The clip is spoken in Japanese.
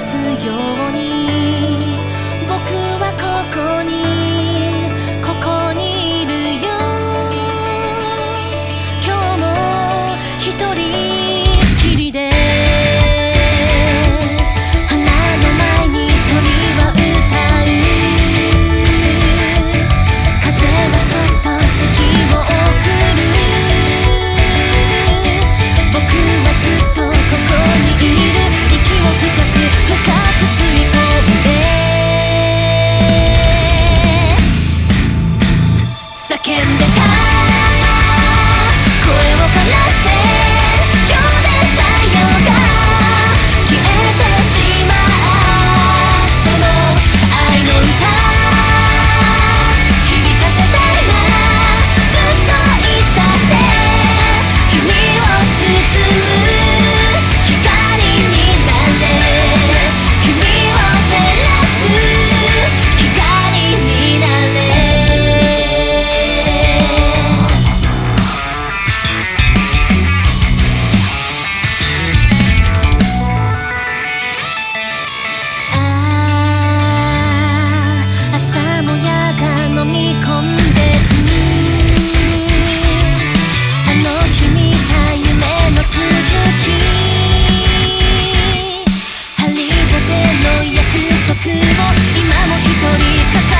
すように。束も今も一人抱え